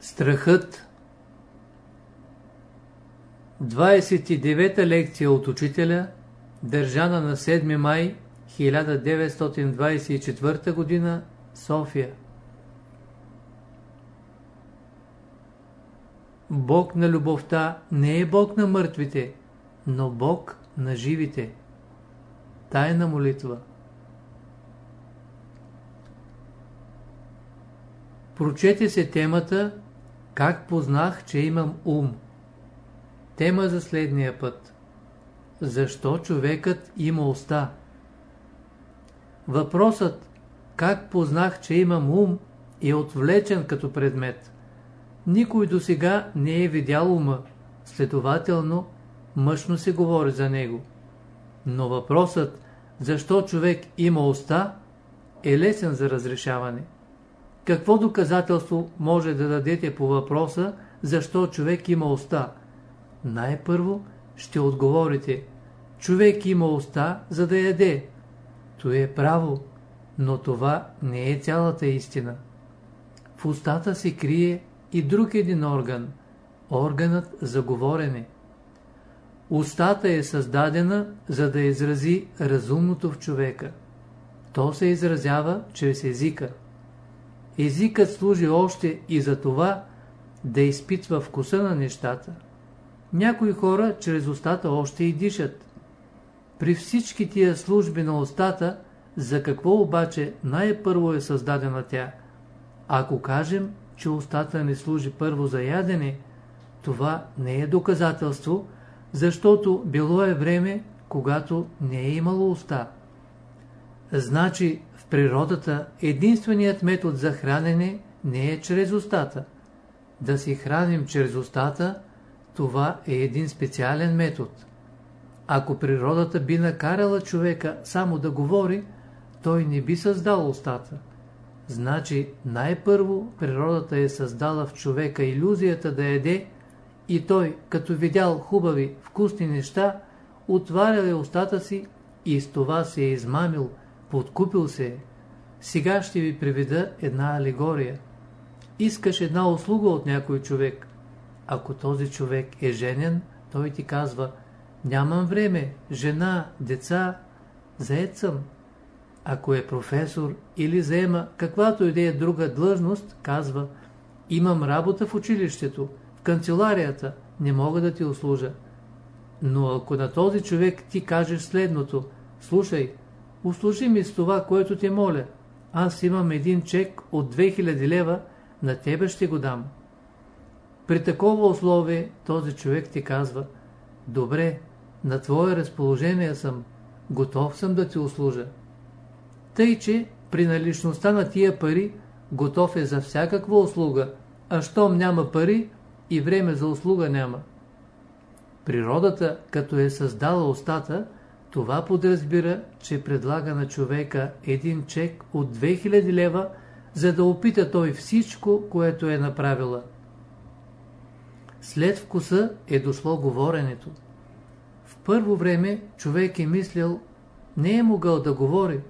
Страхът 29-та лекция от учителя, държана на 7 май 1924 г. София Бог на любовта не е Бог на мъртвите, но Бог на живите. Тайна молитва Прочете се темата как познах, че имам ум? Тема за следния път. Защо човекът има уста? Въпросът как познах, че имам ум е отвлечен като предмет. Никой до сега не е видял ума, следователно мъжно се говори за него. Но въпросът защо човек има уста е лесен за разрешаване. Какво доказателство може да дадете по въпроса, защо човек има уста? Най-първо ще отговорите, човек има уста, за да яде. То е право, но това не е цялата истина. В устата се крие и друг един орган, органът за говорене. Устата е създадена, за да изрази разумното в човека. То се изразява чрез езика. Езикът служи още и за това да изпитва вкуса на нещата. Някои хора чрез устата още и дишат. При всички тия служби на устата, за какво обаче най-първо е създадена тя? Ако кажем, че устата не служи първо за ядене, това не е доказателство, защото било е време, когато не е имало уста. Значи природата единственият метод за хранене не е чрез устата. Да си храним чрез устата, това е един специален метод. Ако природата би накарала човека само да говори, той не би създал устата. Значи най-първо природата е създала в човека иллюзията да еде и той, като видял хубави, вкусни неща, отварял е устата си и с това се е измамил, Подкупил се. Сега ще ви приведа една алегория. Искаш една услуга от някой човек. Ако този човек е женен, той ти казва Нямам време, жена, деца, заед съм. Ако е професор или заема каквато и да е друга длъжност, казва Имам работа в училището, в канцеларията, не мога да ти услужа. Но ако на този човек ти кажеш следното, слушай, услужи ми с това, което те моля. Аз имам един чек от 2000 лева, на тебе ще го дам. При такова условие този човек ти казва, добре, на твое разположение съм, готов съм да ти услужа. Тъй, че при наличността на тия пари готов е за всякаква услуга, а щом няма пари и време за услуга няма. Природата, като е създала устата, това подразбира, че предлага на човека един чек от 2000 лева, за да опита той всичко, което е направила. След вкуса е дошло говоренето. В първо време човек е мислил, не е могъл да говори,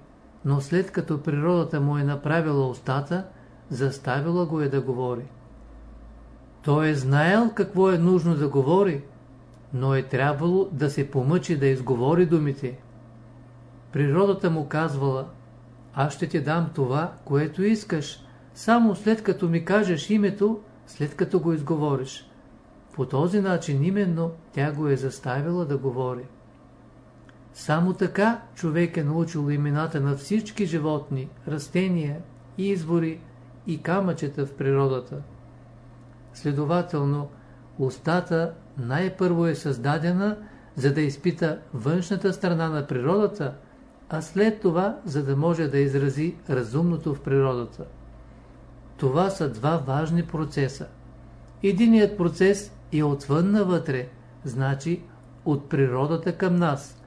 но след като природата му е направила устата, заставила го е да говори. Той е знаел какво е нужно да говори, но е трябвало да се помъчи да изговори думите. Природата му казвала, аз ще ти дам това, което искаш, само след като ми кажеш името, след като го изговориш. По този начин именно тя го е заставила да говори. Само така човек е научил имената на всички животни, растения, извори и камъчета в природата. Следователно, устата най-първо е създадена, за да изпита външната страна на природата, а след това, за да може да изрази разумното в природата. Това са два важни процеса. Единият процес е отвън навътре, значи от природата към нас.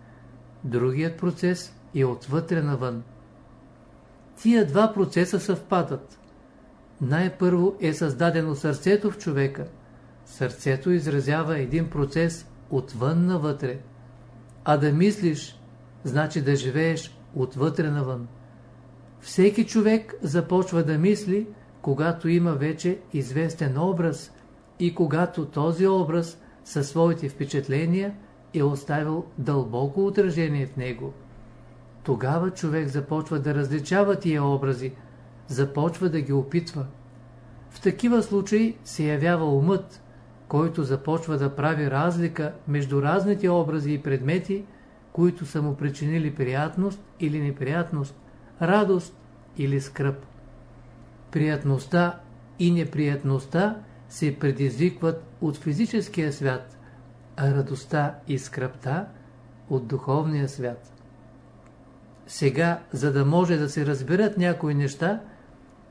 Другият процес е отвътре навън. Тия два процеса съвпадат. Най-първо е създадено сърцето в човека – Сърцето изразява един процес отвън навътре. А да мислиш, значи да живееш отвътре навън. Всеки човек започва да мисли, когато има вече известен образ и когато този образ със своите впечатления е оставил дълбоко отражение в него. Тогава човек започва да различава тия образи, започва да ги опитва. В такива случаи се явява умът, който започва да прави разлика между разните образи и предмети, които са му причинили приятност или неприятност, радост или скръп. Приятността и неприятността се предизвикват от физическия свят, а радостта и скръпта от духовния свят. Сега, за да може да се разберат някои неща,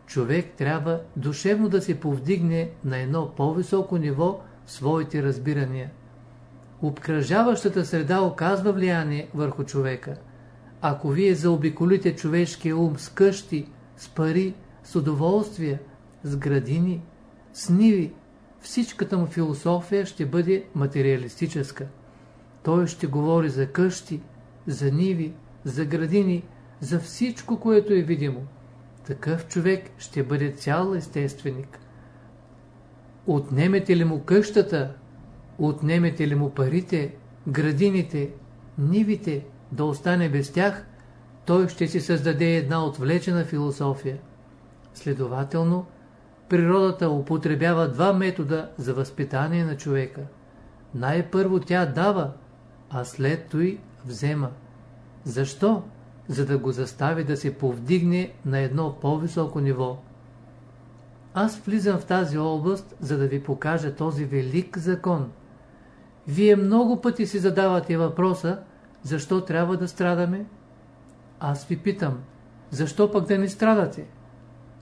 човек трябва душевно да се повдигне на едно по-високо ниво своите разбирания. Обкръжаващата среда оказва влияние върху човека. Ако вие заобиколите човешкия ум с къщи, с пари, с удоволствия, с градини, с ниви, всичката му философия ще бъде материалистическа. Той ще говори за къщи, за ниви, за градини, за всичко, което е видимо. Такъв човек ще бъде цял естественик. Отнемете ли му къщата, отнемете ли му парите, градините, нивите, да остане без тях, той ще си създаде една отвлечена философия. Следователно, природата употребява два метода за възпитание на човека. Най-първо тя дава, а след той взема. Защо? За да го застави да се повдигне на едно по-високо ниво. Аз влизам в тази област, за да ви покажа този велик закон. Вие много пъти си задавате въпроса, защо трябва да страдаме? Аз ви питам, защо пък да не страдате?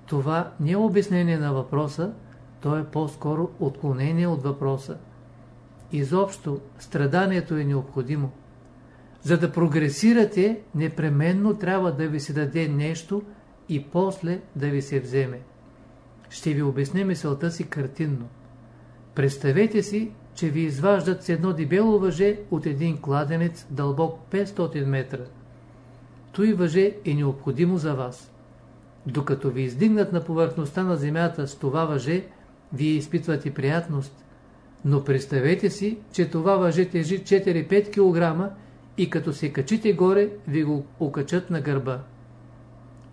Това не е обяснение на въпроса, то е по-скоро отклонение от въпроса. Изобщо, страданието е необходимо. За да прогресирате, непременно трябва да ви се даде нещо и после да ви се вземе. Ще ви обясня мисълта си картинно. Представете си, че ви изваждат с едно дебело въже от един кладенец дълбок 500 метра. Той въже е необходимо за вас. Докато ви издигнат на повърхността на земята с това въже, вие изпитвате приятност. Но представете си, че това въже тежи 4-5 кг и като се качите горе, ви го окачат на гърба.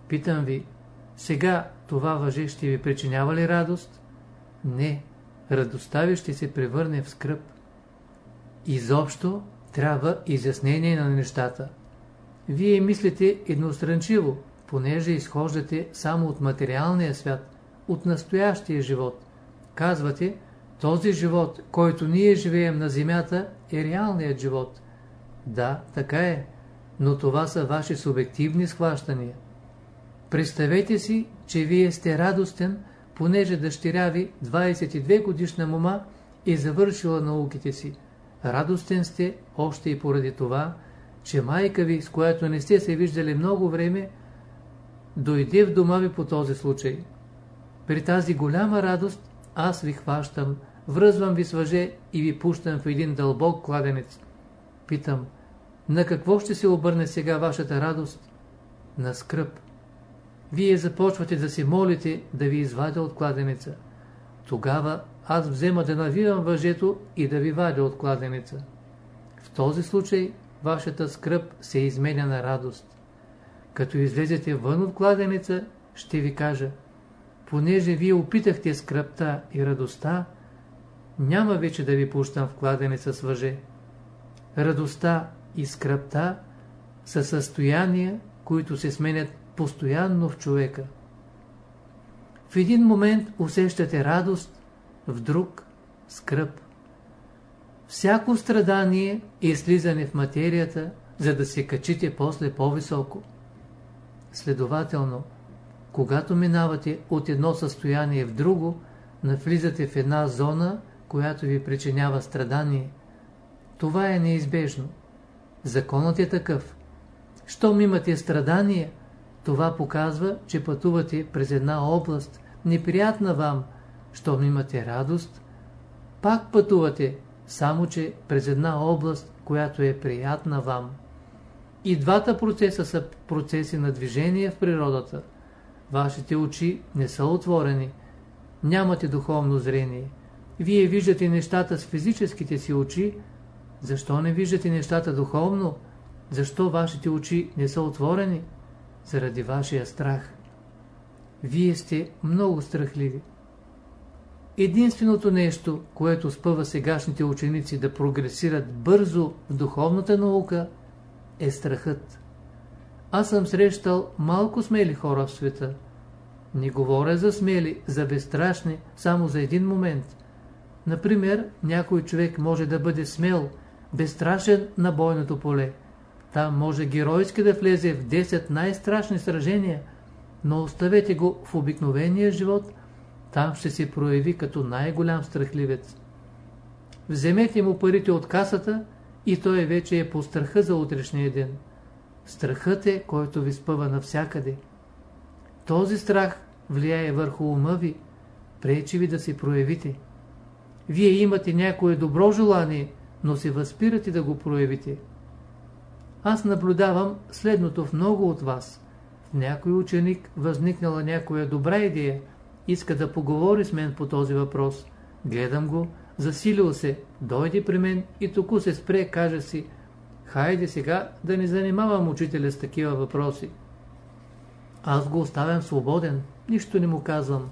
Питам ви, сега това въже ще ви причинява ли радост? Не, радостта ви ще се превърне в скръп. Изобщо трябва изяснение на нещата. Вие мислите едностранчиво, понеже изхождате само от материалния свят, от настоящия живот. Казвате, този живот, който ние живеем на земята, е реалният живот. Да, така е, но това са ваши субективни схващания. Представете си, че вие сте радостен, понеже дъщеря ви, 22 годишна мома, е завършила науките си. Радостен сте още и поради това, че майка ви, с която не сте се виждали много време, дойде в дома ви по този случай. При тази голяма радост аз ви хващам, връзвам ви с въже и ви пущам в един дълбок кладенец. Питам, на какво ще се обърне сега вашата радост? На скръп. Вие започвате да се молите да ви извадя от кладенеца. Тогава аз взема да навивам въжето и да ви вадя от кладенеца. В този случай вашата скръп се изменя на радост. Като излезете вън от кладенеца, ще ви кажа, понеже вие опитахте скръпта и радостта, няма вече да ви пущам в кладенеца с въже. Радостта и скръпта са състояния, които се сменят постоянно в човека. В един момент усещате радост, в друг – скръп. Всяко страдание е слизане в материята, за да се качите после по-високо. Следователно, когато минавате от едно състояние в друго, навлизате в една зона, която ви причинява страдание. Това е неизбежно. Законът е такъв. Щом имате страдания, това показва, че пътувате през една област, неприятна вам, щом имате радост, пак пътувате, само че през една област, която е приятна вам. И двата процеса са процеси на движение в природата. Вашите очи не са отворени. Нямате духовно зрение. Вие виждате нещата с физическите си очи. Защо не виждате нещата духовно? Защо вашите очи не са отворени? Заради вашия страх. Вие сте много страхливи. Единственото нещо, което спъва сегашните ученици да прогресират бързо в духовната наука, е страхът. Аз съм срещал малко смели хора в света. Не говоря за смели, за безстрашни, само за един момент. Например, някой човек може да бъде смел, безстрашен на бойното поле. Там може геройски да влезе в 10 най-страшни сражения, но оставете го в обикновения живот, там ще се прояви като най-голям страхливец. Вземете му парите от касата и той вече е по страха за утрешния ден. Страхът е, който ви спъва навсякъде. Този страх влияе върху ума ви, пречи ви да се проявите. Вие имате някое добро желание, но се възпирате да го проявите. Аз наблюдавам следното в много от вас. В някой ученик възникнала някоя добра идея, иска да поговори с мен по този въпрос. Гледам го, засилил се, дойде при мен и току се спре, каже си, хайде сега да не занимавам учителя с такива въпроси. Аз го оставям свободен, нищо не му казвам.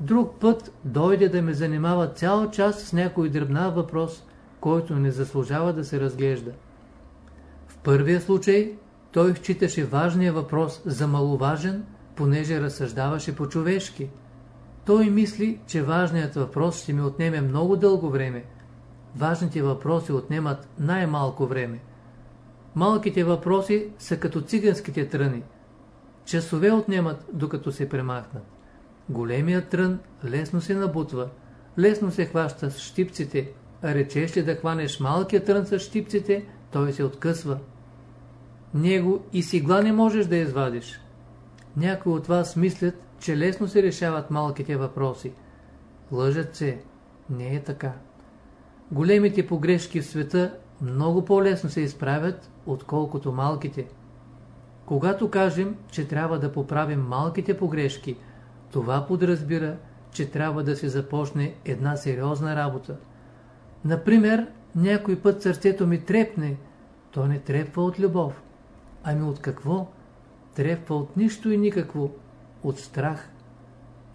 Друг път дойде да ме занимава цял час с някой дребна въпрос, който не заслужава да се разглежда. Първия случай той считаше важния въпрос за маловажен, понеже разсъждаваше по-човешки. Той мисли, че важният въпрос ще ми отнеме много дълго време. Важните въпроси отнемат най-малко време. Малките въпроси са като циганските тръни. Часове отнемат, докато се премахнат. Големият трън лесно се набутва, лесно се хваща с щипците, а речеш ли да хванеш малкият трън с щипците, той се откъсва. Него и сигла не можеш да извадиш. Някои от вас мислят, че лесно се решават малките въпроси. Лъжат се. Не е така. Големите погрешки в света много по-лесно се изправят, отколкото малките. Когато кажем, че трябва да поправим малките погрешки, това подразбира, че трябва да се започне една сериозна работа. Например, някой път сърцето ми трепне, то не трепва от любов. Ами от какво? Трепва от нищо и никакво, от страх.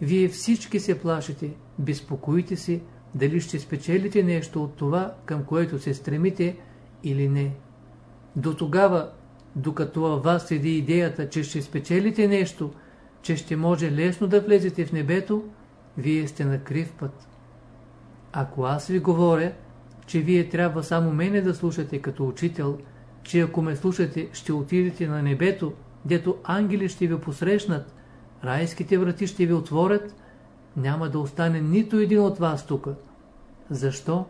Вие всички се плашите, безпокоите се, дали ще спечелите нещо от това, към което се стремите или не. До тогава, докато във вас седи идеята, че ще спечелите нещо, че ще може лесно да влезете в небето, вие сте на крив път. Ако аз ви говоря, че вие трябва само мене да слушате като учител, че ако ме слушате, ще отидете на небето, дето ангели ще ви посрещнат, райските врати ще ви отворят, няма да остане нито един от вас тук. Защо?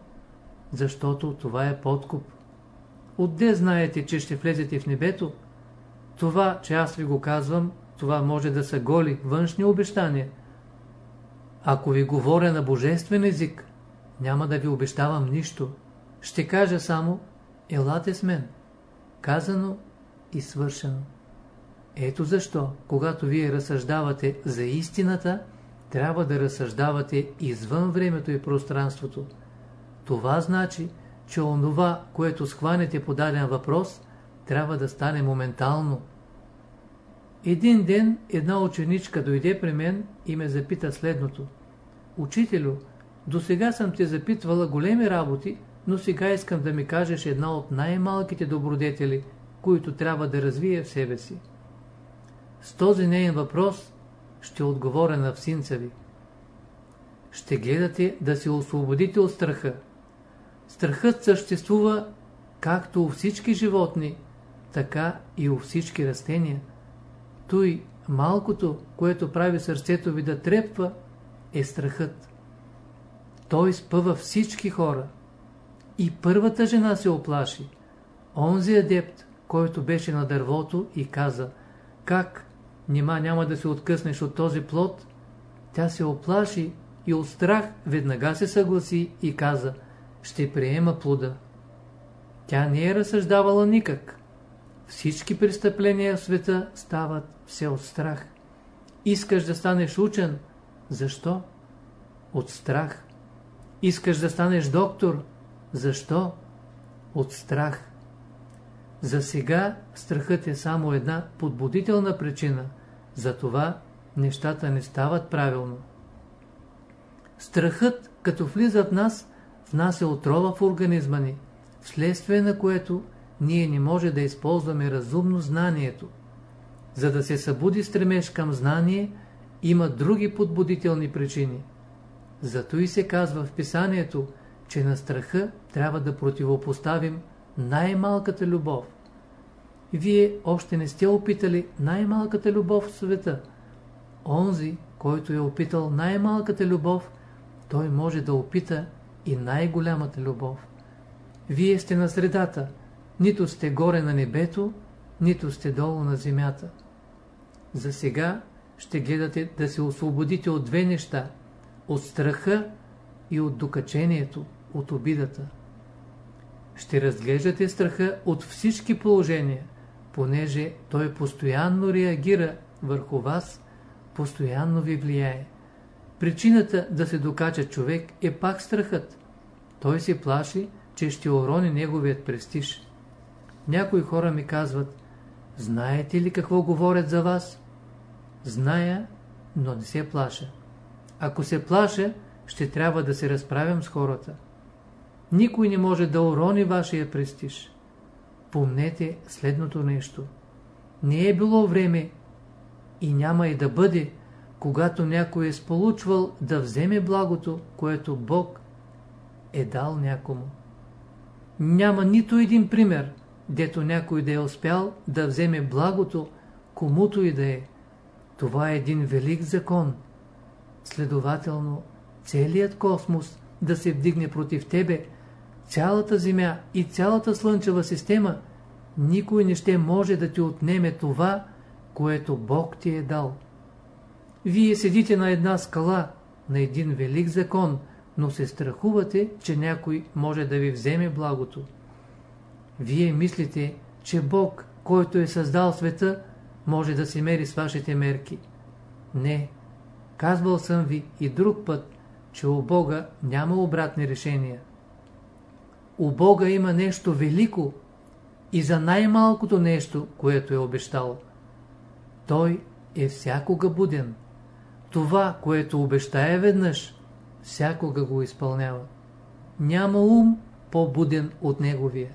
Защото това е подкуп. Отде знаете, че ще влезете в небето? Това, че аз ви го казвам, това може да са голи, външни обещания. Ако ви говоря на божествен език, няма да ви обещавам нищо. Ще кажа само, елате с мен. Казано и свършено. Ето защо, когато вие разсъждавате за истината, трябва да разсъждавате извън времето и пространството. Това значи, че онова, което схванете по даден въпрос, трябва да стане моментално. Един ден една ученичка дойде при мен и ме запита следното. Учителю, до сега съм те запитвала големи работи, но сега искам да ми кажеш една от най-малките добродетели, които трябва да развие в себе си. С този неен въпрос ще отговоря на всинца ви. Ще гледате да се освободите от страха. Страхът съществува както у всички животни, така и у всички растения. Той, малкото, което прави сърцето ви да трепва, е страхът. Той спъва всички хора. И първата жена се оплаши. Онзи адепт, който беше на дървото и каза, как, нима няма да се откъснеш от този плод? Тя се оплаши и от страх веднага се съгласи и каза, ще приема плода. Тя не е разсъждавала никак. Всички престъпления в света стават все от страх. Искаш да станеш учен. Защо? От страх. Искаш да станеш доктор. Защо? От страх. За сега страхът е само една подбудителна причина. Затова нещата не стават правилно. Страхът, като влиза в нас, внася отрова в организма ни, вследствие на което ние не може да използваме разумно знанието. За да се събуди стремеж към знание, има други подбудителни причини. Зато и се казва в писанието, че на страха трябва да противопоставим най-малката любов. Вие още не сте опитали най-малката любов в света. Онзи, който е опитал най-малката любов, той може да опита и най-голямата любов. Вие сте на средата, нито сте горе на небето, нито сте долу на земята. За сега ще гледате да се освободите от две неща – от страха и от докачението, от обидата. Ще разглеждате страха от всички положения, понеже той постоянно реагира върху вас, постоянно ви влияе. Причината да се докача човек е пак страхът. Той се плаши, че ще урони неговият престиж. Някои хора ми казват, знаете ли какво говорят за вас? Зная, но не се плаша. Ако се плаша, ще трябва да се разправям с хората. Никой не може да урони вашия престиж. Помнете следното нещо. Не е било време и няма и да бъде, когато някой е сполучвал да вземе благото, което Бог е дал някому. Няма нито един пример, дето някой да е успял да вземе благото, комуто и да е. Това е един велик закон. Следователно, целият космос да се вдигне против тебе, цялата Земя и цялата Слънчева система, никой не ще може да ти отнеме това, което Бог ти е дал. Вие седите на една скала, на един велик закон, но се страхувате, че някой може да ви вземе благото. Вие мислите, че Бог, който е създал света, може да се мери с вашите мерки. Не, казвал съм ви и друг път, че у Бога няма обратни решения. У Бога има нещо велико и за най-малкото нещо, което е обещал. Той е всякога буден. Това, което обещае веднъж, всякога го изпълнява. Няма ум по-буден от неговия.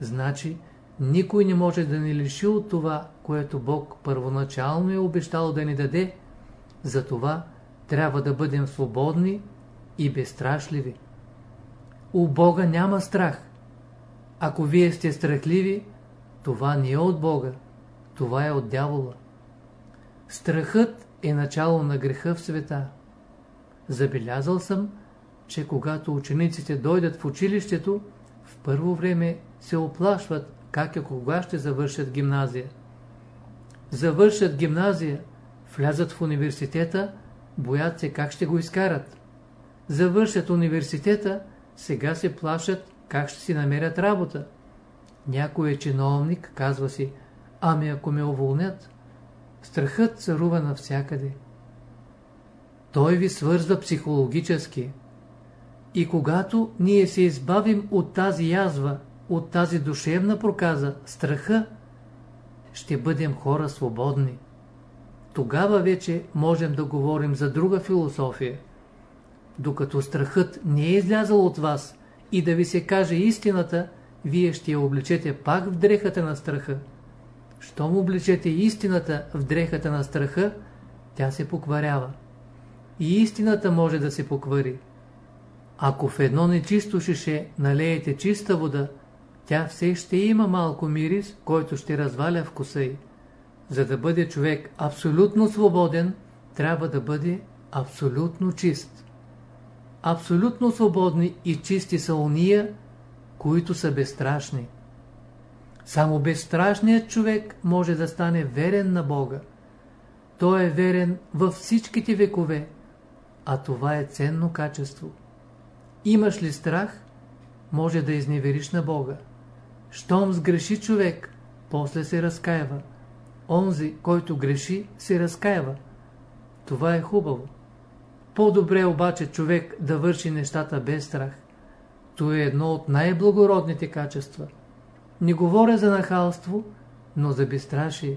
Значи, никой не може да ни лиши от това, което Бог първоначално е обещал да ни даде, затова трябва да бъдем свободни и безстрашливи. У Бога няма страх. Ако вие сте страхливи, това не е от Бога, това е от дявола. Страхът е начало на греха в света. Забелязал съм, че когато учениците дойдат в училището, в първо време се оплашват как и кога ще завършат гимназия. Завършат гимназия, влязат в университета, боят се как ще го изкарат. Завършат университета, сега се плашат как ще си намерят работа. Някой е чиновник, казва си, ами ако ме уволнят, страхът царува навсякъде. Той ви свързва психологически. И когато ние се избавим от тази язва, от тази душевна проказа, страха, ще бъдем хора свободни. Тогава вече можем да говорим за друга философия. Докато страхът не е излязъл от вас и да ви се каже истината, вие ще я облечете пак в дрехата на страха. Щом облечете истината в дрехата на страха, тя се покварява. И истината може да се поквари. Ако в едно нечисто шише налеете чиста вода, тя все ще има малко мирис, който ще разваля вкуса й. За да бъде човек абсолютно свободен, трябва да бъде абсолютно чист. Абсолютно свободни и чисти са уния, които са безстрашни. Само безстрашният човек може да стане верен на Бога. Той е верен във всичките векове, а това е ценно качество. Имаш ли страх, може да изневериш на Бога. Щом сгреши човек, после се разкаива. Онзи, който греши, се разкаива. Това е хубаво. По-добре обаче човек да върши нещата без страх. То е едно от най-благородните качества. Не говоря за нахалство, но за безстрашие.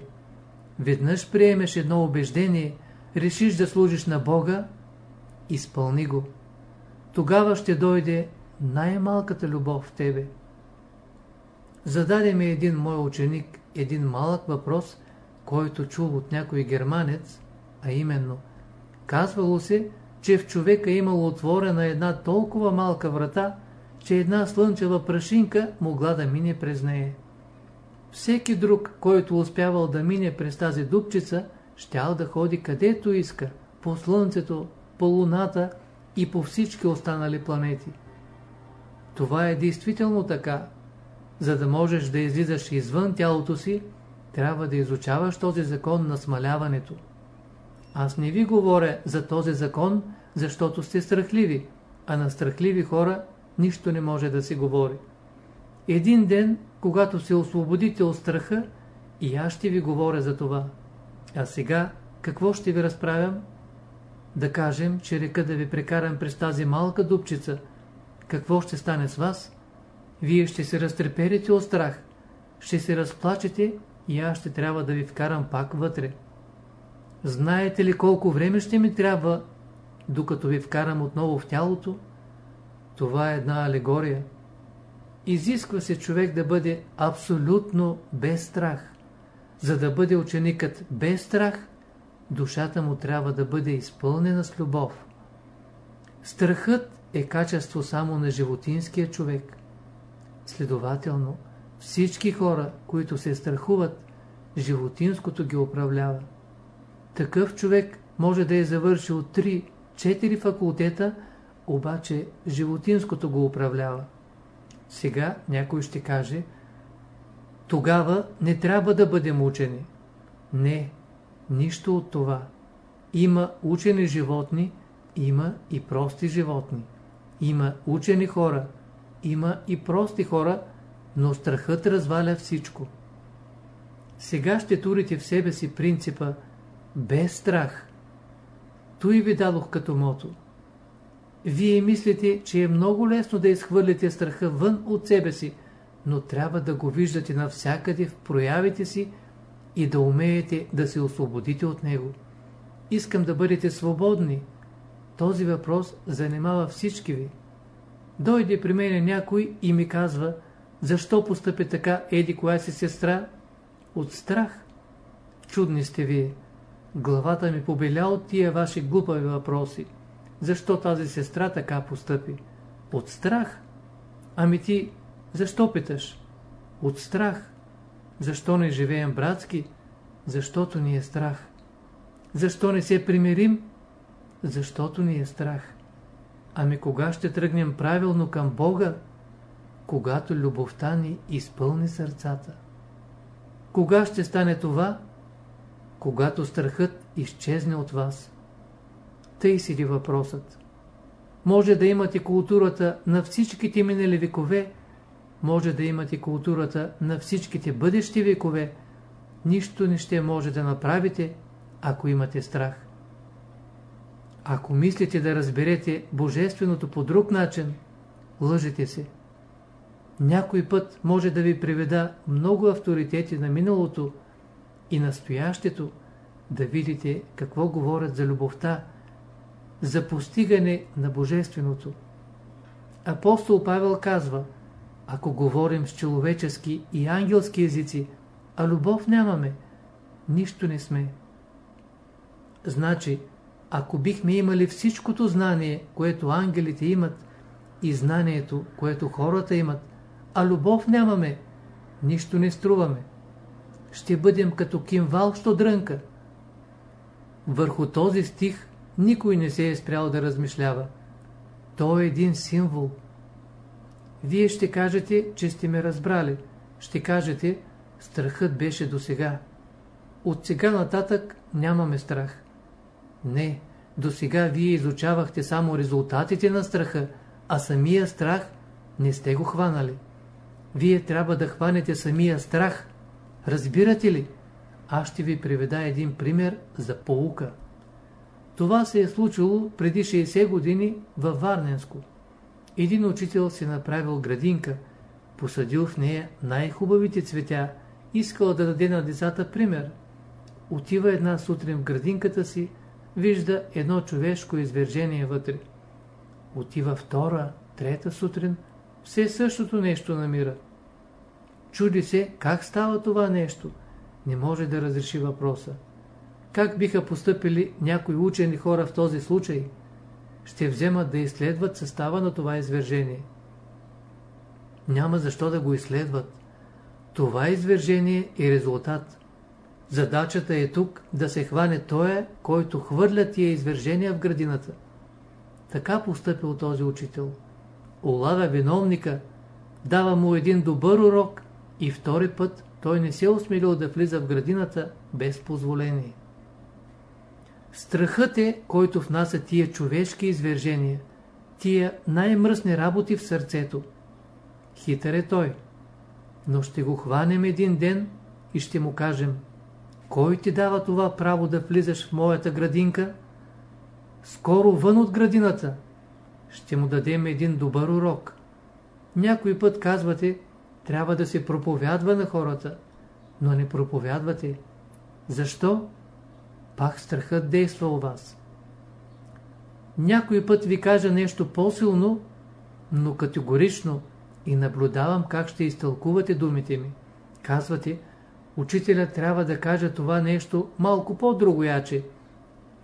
Веднъж приемеш едно убеждение, решиш да служиш на Бога, изпълни го. Тогава ще дойде най-малката любов в тебе. Зададе ми един мой ученик един малък въпрос, който чул от някой германец, а именно, казвало се, че в човека имало отворена една толкова малка врата, че една слънчева прашинка могла да мине през нея. Всеки друг, който успявал да мине през тази дупчица, щял да ходи където иска, по Слънцето, по Луната и по всички останали планети. Това е действително така. За да можеш да излизаш извън тялото си, трябва да изучаваш този закон на смаляването. Аз не ви говоря за този закон, защото сте страхливи, а на страхливи хора нищо не може да се говори. Един ден, когато се освободите от страха, и аз ще ви говоря за това. А сега, какво ще ви разправям? Да кажем, че река да ви прекарам през тази малка дупчица. Какво ще стане с вас? Вие ще се разтреперите от страх, ще се разплачете и аз ще трябва да ви вкарам пак вътре. Знаете ли колко време ще ми трябва, докато ви вкарам отново в тялото? Това е една алегория. Изисква се човек да бъде абсолютно без страх. За да бъде ученикът без страх, душата му трябва да бъде изпълнена с любов. Страхът е качество само на животинския човек. Следователно, всички хора, които се страхуват, животинското ги управлява. Такъв човек може да е завършил 3-4 факултета, обаче животинското го управлява. Сега някой ще каже, тогава не трябва да бъдем учени. Не, нищо от това. Има учени животни, има и прости животни. Има учени хора, има и прости хора, но страхът разваля всичко. Сега ще турите в себе си принципа без страх. Той ви дадох като мото. Вие мислите, че е много лесно да изхвърлите страха вън от себе си, но трябва да го виждате навсякъде в проявите си и да умеете да се освободите от него. Искам да бъдете свободни. Този въпрос занимава всички ви. Дойде при мене някой и ми казва, защо постъпи така еди коя си сестра? От страх. Чудни сте вие. Главата ми побеля от тия ваши глупави въпроси. Защо тази сестра така постъпи? От страх. Ами ти, защо питаш? От страх. Защо не живеем братски? Защото ни е страх. Защо не се примирим? Защото ни е страх. Ами кога ще тръгнем правилно към Бога? Когато любовта ни изпълни сърцата. Кога ще стане това? Когато страхът изчезне от вас. Тъй сиди въпросът. Може да имате културата на всичките минали векове, може да имате културата на всичките бъдещи векове, нищо не ще може да направите, ако имате страх. Ако мислите да разберете Божественото по друг начин, лъжете се. Някой път може да ви приведа много авторитети на миналото и настоящето, да видите какво говорят за любовта, за постигане на Божественото. Апостол Павел казва, ако говорим с човечески и ангелски езици, а любов нямаме, нищо не сме. Значи, ако бихме имали всичкото знание, което ангелите имат, и знанието, което хората имат, а любов нямаме, нищо не струваме. Ще бъдем като кимвал, що дрънка. Върху този стих никой не се е спрял да размишлява. Той е един символ. Вие ще кажете, че сте ме разбрали. Ще кажете, страхът беше до сега. От сега нататък нямаме страх. Не, до сега вие изучавахте само резултатите на страха, а самия страх не сте го хванали. Вие трябва да хванете самия страх. Разбирате ли? Аз ще ви приведа един пример за поука. Това се е случило преди 60 години във Варненско. Един учител си направил градинка, посадил в нея най-хубавите цветя, искал да даде на децата пример. Отива една сутрин в градинката си, вижда едно човешко извержение вътре. Отива втора, трета сутрин, все същото нещо намира. Чуди се как става това нещо. Не може да разреши въпроса. Как биха поступили някои учени хора в този случай? Ще вземат да изследват състава на това извержение. Няма защо да го изследват. Това извержение е резултат. Задачата е тук да се хване той, който хвърля тия извержения в градината. Така постъпил този учител. Олавя виновника, дава му един добър урок и втори път той не се осмелил да влиза в градината без позволение. Страхът е, който внася тия човешки извержения, тия най-мръсни работи в сърцето. Хитър е той. Но ще го хванем един ден и ще му кажем, кой ти дава това право да влизаш в моята градинка? Скоро вън от градината. Ще му дадем един добър урок. Някой път казвате, трябва да се проповядва на хората, но не проповядвате. Защо? Пак страхът действа у вас. Някой път ви кажа нещо по-силно, но категорично и наблюдавам как ще изтълкувате думите ми. Казвате, учителя трябва да каже това нещо малко по-другояче.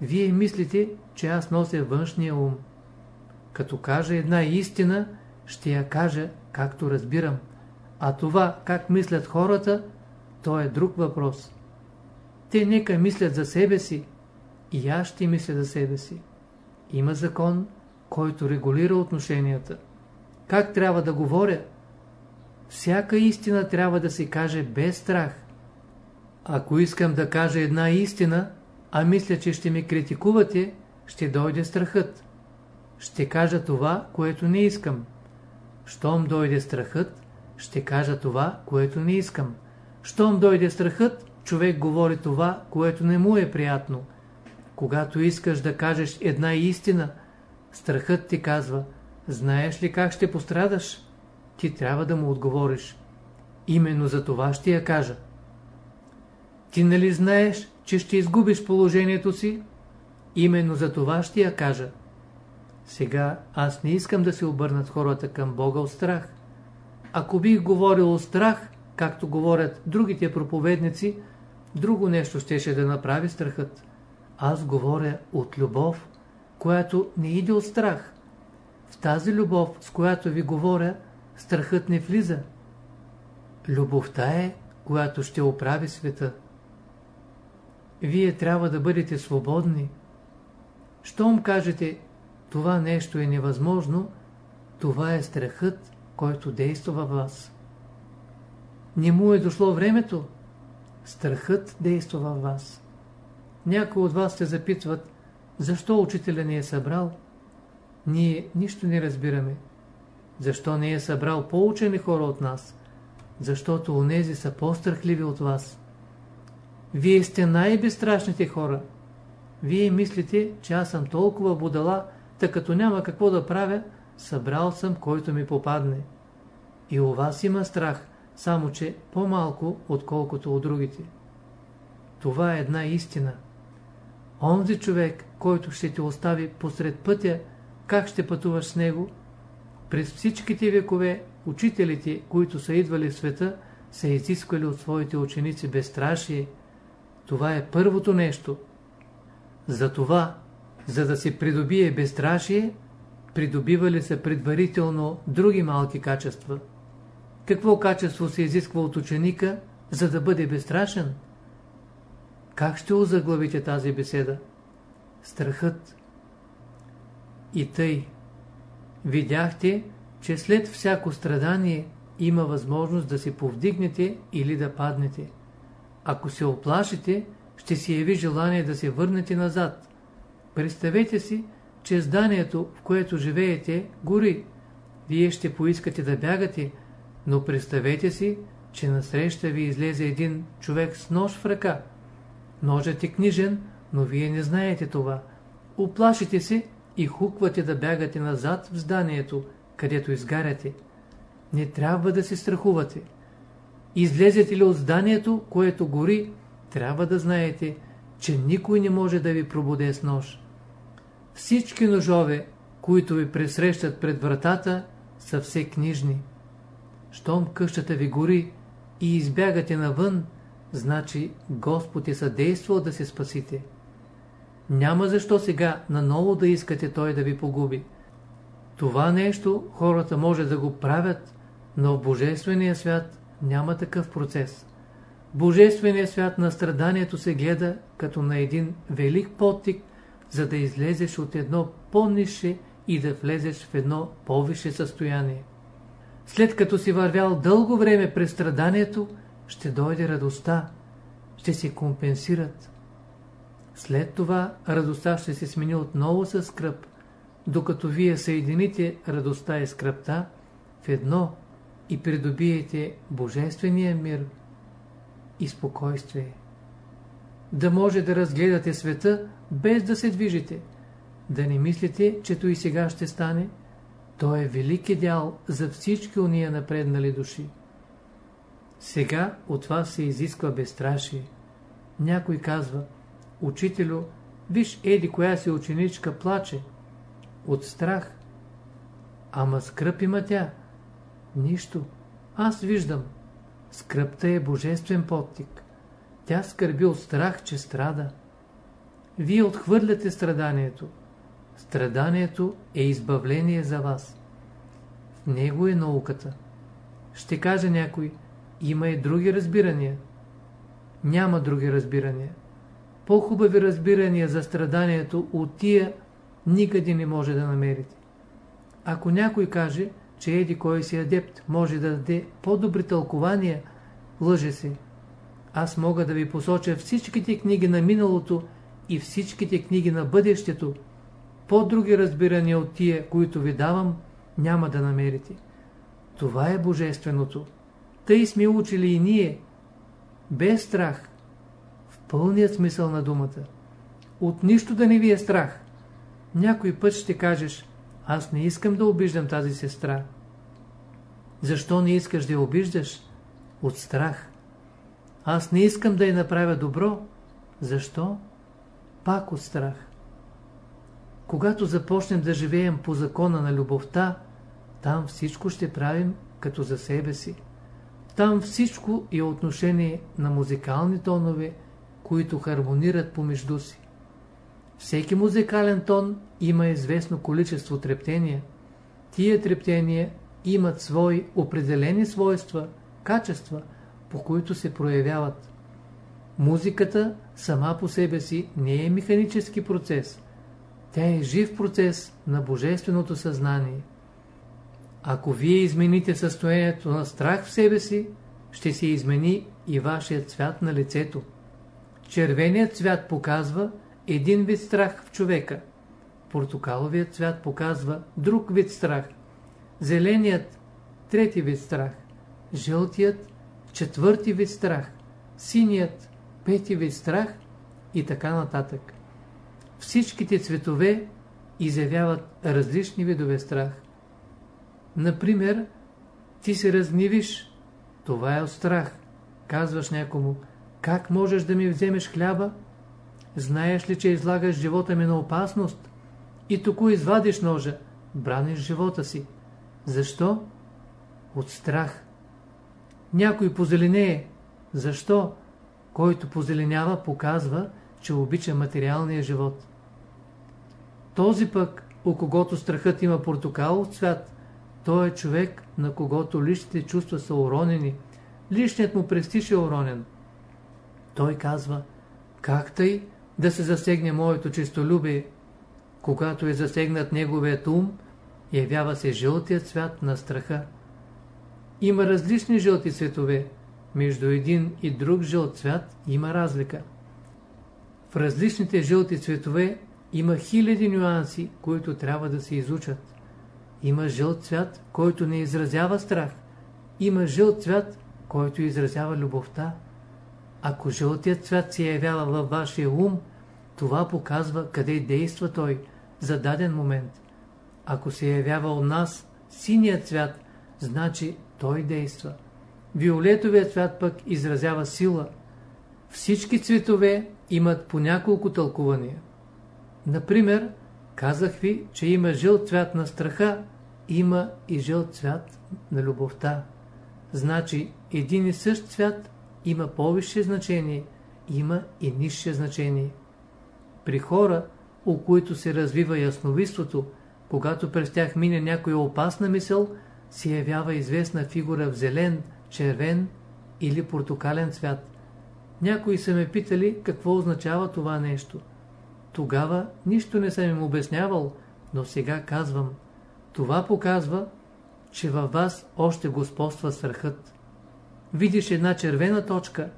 Вие мислите, че аз нося външния ум. Като кажа една истина, ще я кажа както разбирам. А това, как мислят хората, то е друг въпрос. Те нека мислят за себе си, и аз ще мисля за себе си. Има закон, който регулира отношенията. Как трябва да говоря? Всяка истина трябва да се каже без страх. Ако искам да кажа една истина, а мисля, че ще ме критикувате, ще дойде страхът. Ще кажа това, което не искам. Щом дойде страхът, ще кажа това, което не искам. Щом дойде страхът, човек говори това, което не му е приятно. Когато искаш да кажеш една истина, страхът ти казва, знаеш ли как ще пострадаш? Ти трябва да му отговориш. Именно за това ще я кажа. Ти нали знаеш, че ще изгубиш положението си? Именно за това ще я кажа. Сега аз не искам да се обърнат хората към Бога от страх. Ако бих говорил от страх, както говорят другите проповедници, друго нещо щеше да направи страхът. Аз говоря от любов, която не иде от страх. В тази любов, с която ви говоря, страхът не влиза. Любовта е, която ще оправи света. Вие трябва да бъдете свободни. Щом кажете, това нещо е невъзможно, това е страхът, който действа във вас. Не му е дошло времето, страхът действа във вас. Някои от вас се запитват, защо учителя не е събрал? Ние нищо не разбираме. Защо не е събрал по-учени хора от нас? Защото онези са по-страхливи от вас. Вие сте най-безстрашните хора. Вие мислите, че аз съм толкова будала, тъй като няма какво да правя, събрал съм, който ми попадне. И у вас има страх, само че по-малко, отколкото от другите. Това е една истина. Онзи човек, който ще те остави посред пътя, как ще пътуваш с него? През всичките векове учителите, които са идвали в света, са изисквали от своите ученици безстрашие. Това е първото нещо. Затова, за да се придобие безстрашие, придобивали се предварително други малки качества. Какво качество се изисква от ученика, за да бъде безстрашен? Как ще озаглавите тази беседа? Страхът. И тъй. Видяхте, че след всяко страдание има възможност да се повдигнете или да паднете. Ако се оплашите, ще си яви желание да се върнете назад. Представете си, че зданието, в което живеете, гори. Вие ще поискате да бягате, но представете си, че насреща ви излезе един човек с нож в ръка. Ножът е книжен, но вие не знаете това. Оплашите се и хуквате да бягате назад в зданието, където изгаряте. Не трябва да се страхувате. Излезете ли от зданието, което гори, трябва да знаете, че никой не може да ви пробуде с нож. Всички ножове, които ви пресрещат пред вратата, са все книжни. Щом къщата ви гори и избягате навън, значи Господ е съдействал да се спасите. Няма защо сега наново да искате Той да ви погуби. Това нещо хората може да го правят, но в Божествения свят няма такъв процес. Божественият свят на страданието се гледа като на един велик подтик, за да излезеш от едно по-нише и да влезеш в едно по-висше състояние. След като си вървял дълго време през страданието, ще дойде радостта, ще се компенсират. След това радостта ще се смени отново с скръп, докато вие съедините радостта и скръпта в едно и придобиете божествения мир и спокойствие. Да може да разгледате света без да се движите, да не мислите, че то и сега ще стане, то е велик идеал за всички уния напреднали души. Сега от вас се изисква безстрашие. Някой казва, учителю, виж еди коя си ученичка плаче. От страх. Ама скръп има тя. Нищо. Аз виждам. Скръпта е божествен подтик. Тя скърби от страх, че страда. Вие отхвърляте страданието. Страданието е избавление за вас. В него е науката. Ще каже някой, има и други разбирания. Няма други разбирания. По-хубави разбирания за страданието от тия никъде не може да намерите. Ако някой каже, че еди кой си адепт може да даде по-добри тълкования, лъже се. Аз мога да ви посоча всичките книги на миналото и всичките книги на бъдещето. По-други разбирания от тия, които ви давам, няма да намерите. Това е божественото. Тъй сме учили и ние. Без страх. В пълният смисъл на думата. От нищо да не ви е страх. Някой път ще кажеш, аз не искам да обиждам тази сестра. Защо не искаш да я обиждаш? От страх. Аз не искам да й направя добро. Защо? Пак от страх. Когато започнем да живеем по закона на любовта, там всичко ще правим като за себе си. Там всичко е отношение на музикални тонове, които хармонират помежду си. Всеки музикален тон има известно количество трептения. Тия трептения имат свои определени свойства, качества, по които се проявяват. Музиката сама по себе си не е механически процес. Тя е жив процес на божественото съзнание. Ако вие измените състоянието на страх в себе си, ще се измени и вашият цвят на лицето. Червеният цвят показва един вид страх в човека. Портокаловият цвят показва друг вид страх. Зеленият – трети вид страх. Жълтият – четвърти вид страх. Синият – пети вид страх и така нататък. Всичките цветове изявяват различни видове страх. Например, ти се разгнивиш, това е от страх. Казваш някому, как можеш да ми вземеш хляба? Знаеш ли, че излагаш живота ми на опасност? И току извадиш ножа, браниш живота си. Защо? От страх. Някой позеленее. Защо? Който позеленява, показва, че обича материалния живот. Този пък, у когото страхът има портокал цвят, той е човек, на когото личните чувства са уронени, личният му престиж е уронен. Той казва, как тъй да се засегне моето честолюбие? Когато е засегнат неговият ум, явява се жълтият цвят на страха. Има различни жълти цветове. Между един и друг жълт цвят има разлика. В различните жълти цветове има хиляди нюанси, които трябва да се изучат. Има жълт цвят, който не изразява страх. Има жълт цвят, който изразява любовта. Ако жълтият цвят се явява във вашия ум, Това показва къде действа той за даден момент. Ако се явява у нас синият цвят, значи той действа. Виолетовият цвят пък изразява сила. Всички цветове имат по няколко тълкувания. Например, казах ви, че има жълт цвят на страха, има и жълт цвят на любовта. Значи, един и същ цвят има повисше значение, има и нисше значение. При хора, у които се развива ясновидството, когато през тях мине някоя опасна мисъл, се явява известна фигура в зелен, червен или портокален цвят. Някои са ме питали какво означава това нещо. Тогава нищо не съм им обяснявал, но сега казвам. Това показва, че във вас още господства страхът. Видиш една червена точка,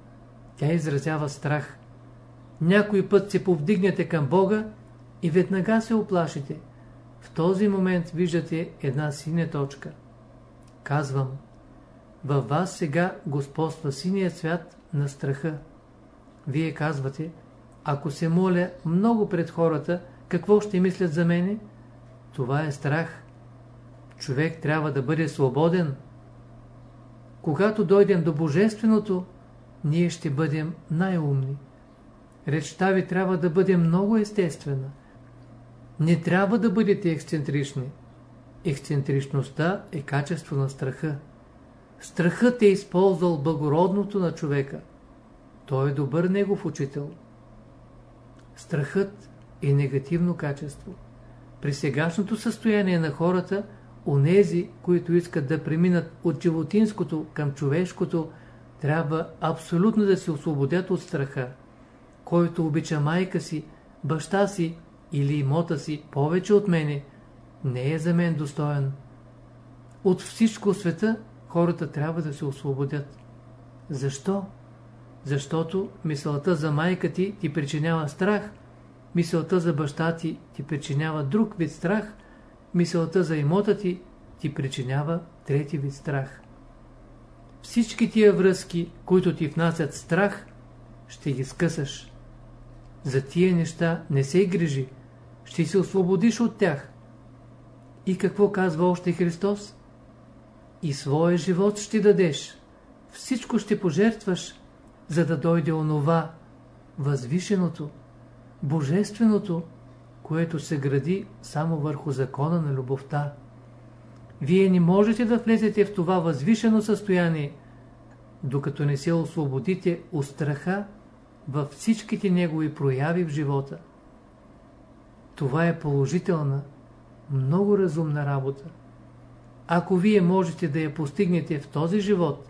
тя изразява страх. Някой път се повдигнете към Бога и веднага се оплашите. В този момент виждате една синя точка. Казвам, във вас сега господства синия цвят на страха. Вие казвате, ако се моля много пред хората, какво ще мислят за мене? Това е страх. Човек трябва да бъде свободен. Когато дойдем до Божественото, ние ще бъдем най-умни. Речта ви трябва да бъде много естествена. Не трябва да бъдете ексцентрични. Ексцентричността е качество на страха. Страхът е използвал благородното на човека. Той е добър негов учител. Страхът е негативно качество. При сегашното състояние на хората, онези, които искат да преминат от животинското към човешкото, трябва абсолютно да се освободят от страха. Който обича майка си, баща си или имота си повече от мене, не е за мен достоен. От всичко света хората трябва да се освободят. Защо? Защото мисълта за майка ти ти причинява страх, мисълта за баща ти ти причинява друг вид страх, мисълта за имота ти ти причинява трети вид страх. Всички тия връзки, които ти внасят страх, ще ги скъсаш. За тия неща не се грижи, ще се освободиш от тях. И какво казва още Христос? И своя живот ще дадеш, всичко ще пожертваш, за да дойде онова, възвишеното, божественото, което се гради само върху закона на любовта. Вие не можете да влезете в това възвишено състояние, докато не се освободите от страха във всичките негови прояви в живота. Това е положителна, много разумна работа. Ако вие можете да я постигнете в този живот,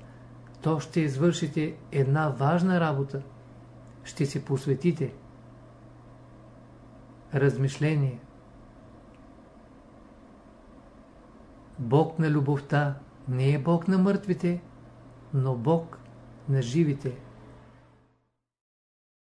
то ще извършите една важна работа. Ще се посветите. Размишление Бог на любовта не е Бог на мъртвите, но Бог на живите.